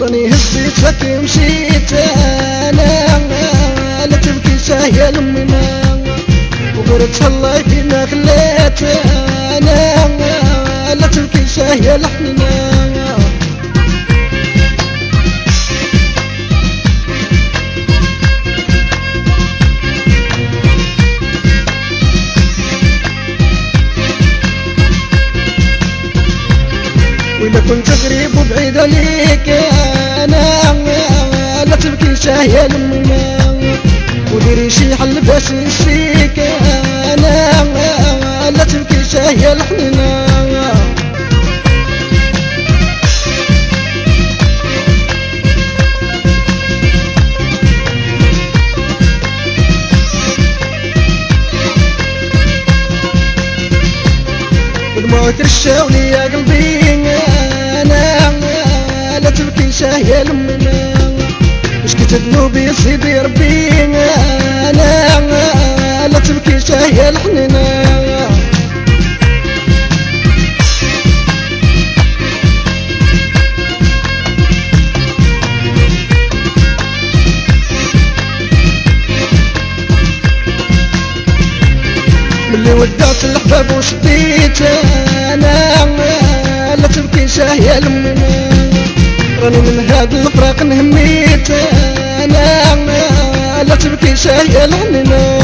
وراني هزيت فك مشيت أنا. لا تبكي ساهية لمنا وقرت الله فيما خليت أنا. لا تبكي ساهية لحننا شاهية لمنا وديري شي حل باش نسيك أنا لا تبكي شاهية لحننا دموعك رشاولي يا قلبي أنا لا تبكي مش كنت ذنوبي سيدي ربي أنا لا تبكي شاهية لحننا ملي ودعت الحباب وشديت أنا لا تبكي شاهية لمنا راني من هاد الفراق نهميت. أنا لا تبكي شاهية لحننا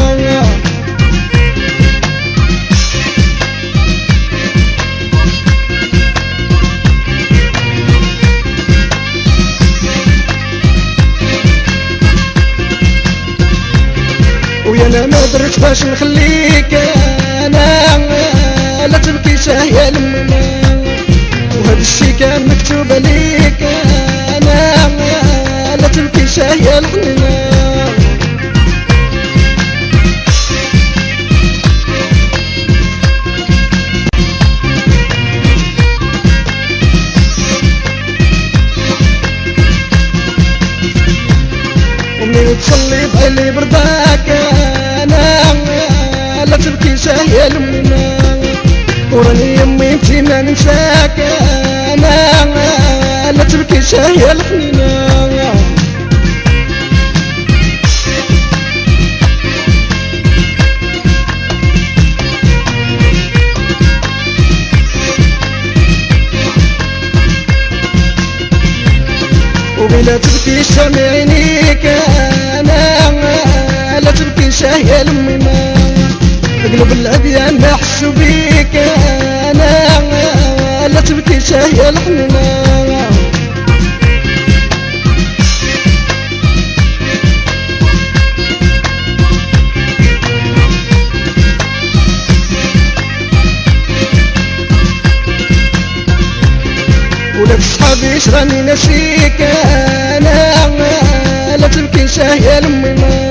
ويا أنا ما درت باش نخليك. أنا لا تبكي شاهية لمنا وهذا الشي كان مكتوب عليك أنا لا تبكي شاهية لحننا ومنين تصلي بعلي برداك أنا لا تبكي شاهية لمنا وراني يمي انتي ما ننساك لا تبكي شاهية لحنينا وبلا تبكي عينيك أنا لا تبكي شاهية لمنا قلوب الأديان ما حسوا بيك شاهية لحننا ولك صحابي شراني نسيك أنا لا تبكي شاهية لمنا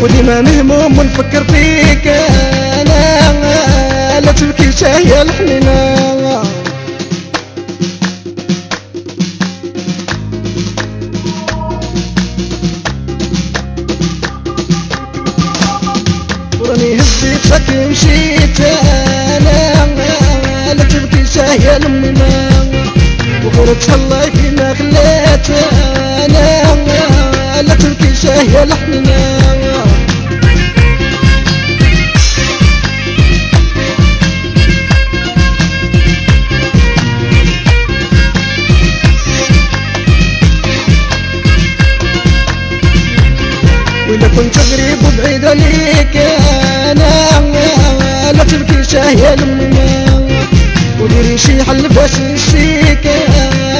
وديما مهموم ونفكر فيك أنا لا تبكي شاهية لحننا فك مشيت أنا لا تبكي شاهية لمنا وقلت الله فيما خليت أنا لا تبكي شاهية لحننا وإذا كنت قريب وبعيد عليك أنا لا تبكي شاهية لمنا وديري شي حل باش نسيك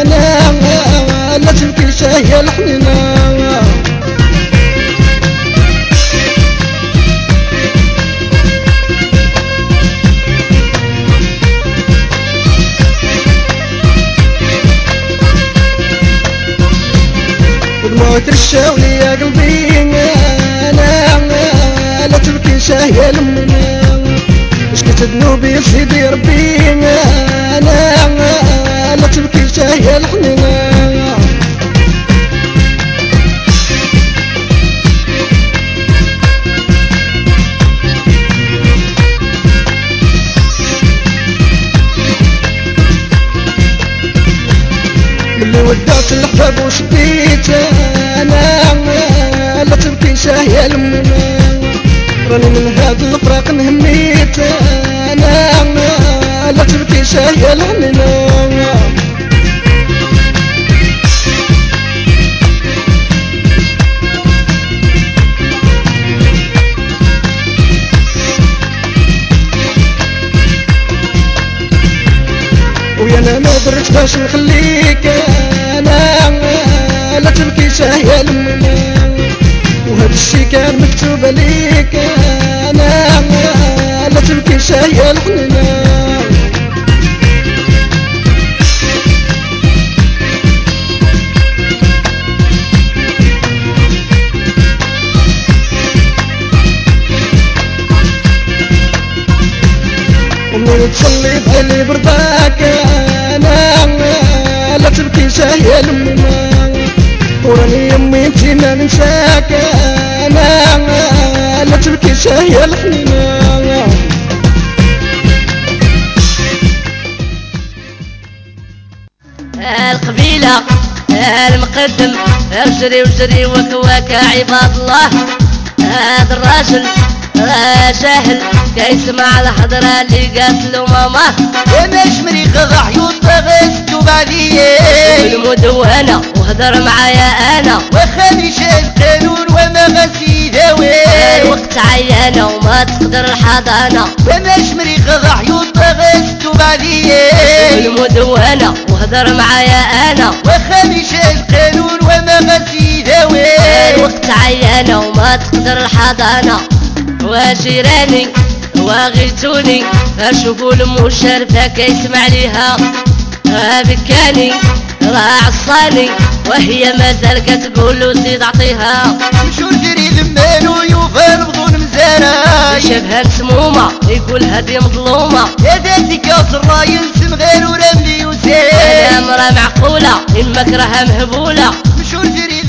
أنا لا تبكي شاهية لحننا ودموعك رشاولي يا قلبي أنا شاهية لمنا مش كنت ذنوبي سيدي ربي أنا لا تبكي شاهية لحننا اللي ودعت فتحت الباب وشبيت أنا لا تبكي شاهية لمنا راني من هذا الفراق نهميت أنا لا تبكي شاهية لمنا ويا أنا ما درت باش نخليك. أنا لا تبكي شاهية لمنا وهذا الشي كان مكتوب عليك. أنا لا تبكي شاهية لحننا ومن تصلي بحالي برضاك أنا لا تبكي شاهية لمنا وراني يمي ما ننساك أنا لا تبكي شاهية الحنينة القبيلة المقدم اجري وجري وكواك عباد الله. هذا الراجل سهل يسمع الحضرة اللي قاتلوا ماما. وماش مريخ غح يطغس وبعدية. المدونة. وهدر معايا أنا. وخامش القانون وما غسي داوي الوقت عيانة وما تقدر الحضانة وماش مريخ غح يطغس وبعديه المدونة وهدر معايا أنا. وخامش القانون وما غسي داوي الوقت عيانة وما تقدر الحضانة وجيراني وغيتوني أشوفوا المشرفة كيسمع ليها. بكاني راه عصاني وهي مازال كتقول له زيد عطيها. مشور جري ذمان ويوفان بطون مزارع شافها مسمومة يقول هذه مظلومة. يا ذاتي كاس الراي نسم غير ورملي أنا وسام مرة معقولة إما كرهها مهبولة. مشور جري